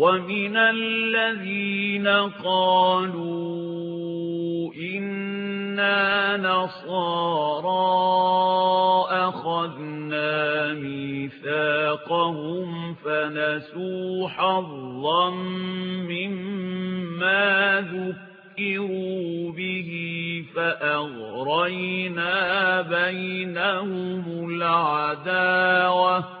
وَمِنَ الَّذِينَ قَالُوا إِنَّا نَصَارَىٰ أَخَذْنَا مِيثَاقَهُمْ فَنَسُوا حَظًّا مِّمَّا ذُكِّرُوا بِهِ فَأَغْرَيْنَا بَيْنَهُمُ الْعَدَاوَةَ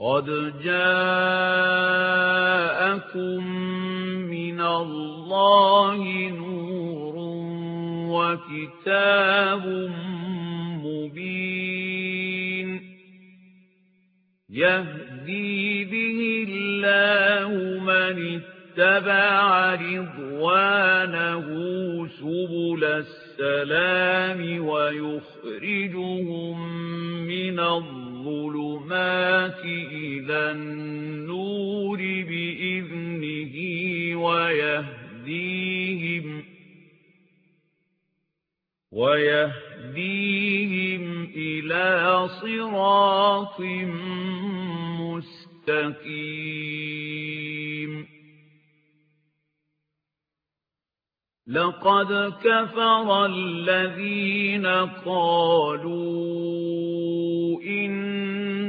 قَدْ جَاءَكُم مِّنَ اللَّهِ نُورٌ وَكِتَابٌ مُّبِينٌ يَهْدِي بِهِ اللَّهُ مَنِ اتَّبَعَ رِضْوَانَهُ سُبُلَ السَّلَامِ وَيُخْرِجُهُم مِّنَ الظُّلُمَاتِ إِلَى النُّورِ بِإِذْنِهِ وَيَهْدِيهِمْ وَيَهْدِيهِمْ إِلَىٰ صِرَاطٍ مُّسْتَقِيمٍ لقد كفر الذين قالوا إن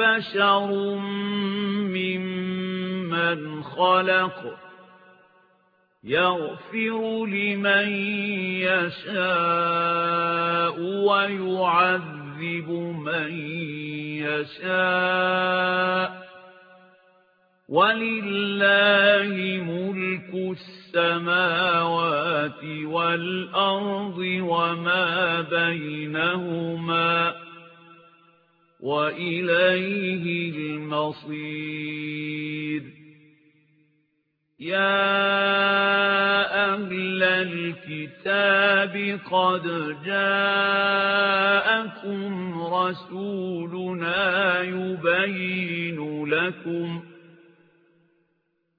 بشر ممن خلق يغفر لمن يشاء ويعذب من يشاء ولله ملك السماوات والأرض وما بينهما وإليه المصير. يا أهل الكتاب قد جاءكم رسولنا يبين لكم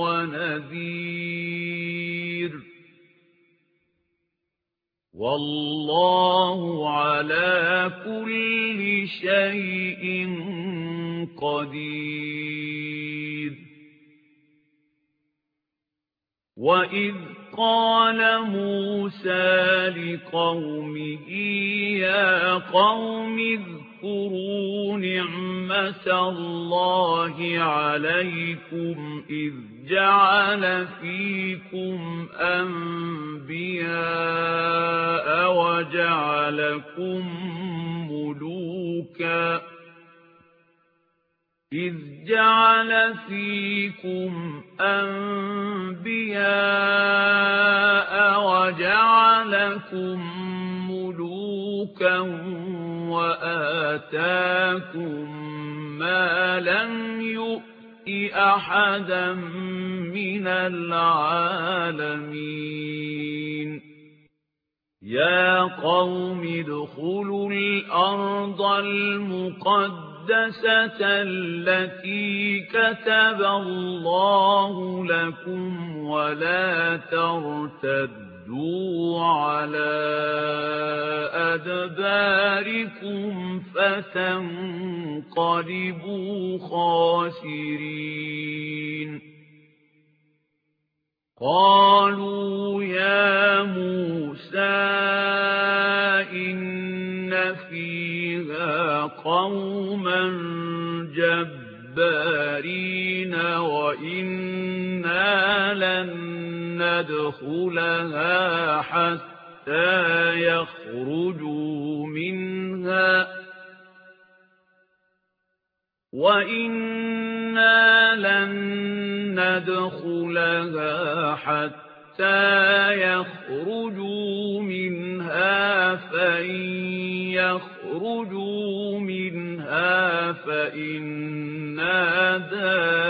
ونذير. والله على كل شيء قدير. وَإِذْ قَالَ مُوسَى لِقَوْمِهِ يَا قَوْمِ اذْكُرُوا نِعْمَةَ اللَّهِ عَلَيْكُمْ إِذْ جَعَلَ فِيكُمْ أَنْبِيَاءَ وَجَعَلَكُمْ مُلُوكًا. إذ جعل فيكم أنبياء وجعلكم ملوكا وآتاكم ما لم يؤت أحدا من العالمين يا قوم ادخلوا الأرض المقدسة التي كتب الله لكم ولا ترتدوا على أدباركم فتنقلبوا خاسرين قالوا يا موسى إن فيها قوما جبارين وإنا لن ندخلها حتى يخرجوا منها وإنا لن ندخلها حتى يخرجوا منها فإن يخرجوا منها فإنا داخلون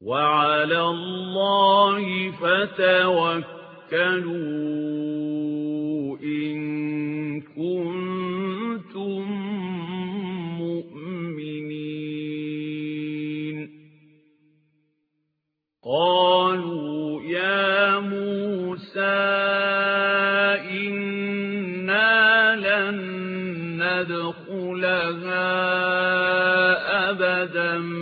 وعلى الله فتوكلوا إن كنتم مؤمنين. قالوا يا موسى إنا لن ندخلها أبدا.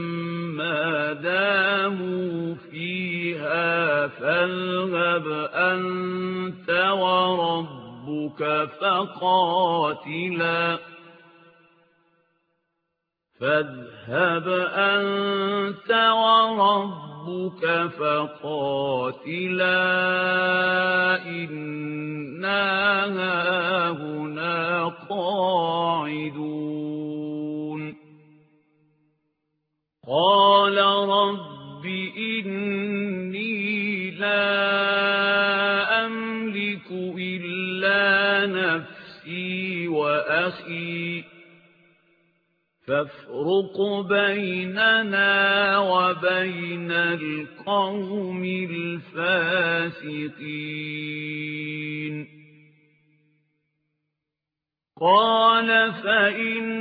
فاذهب أنت وربك فقاتلا. فاذهب أنت وربك فقاتلا. إنا هاهنا قاعدون. قال رب إني لا أملك إلا نفسي وأخي. فافرق بيننا وبين القوم الفاسقين. قال فإنها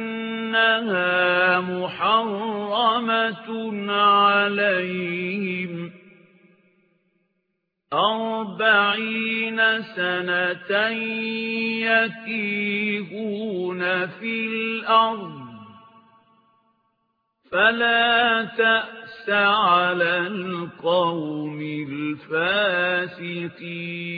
محرمة عليهم أربعين سنة يتيهون في الأرض. فلا تأس على القوم الفاسقين.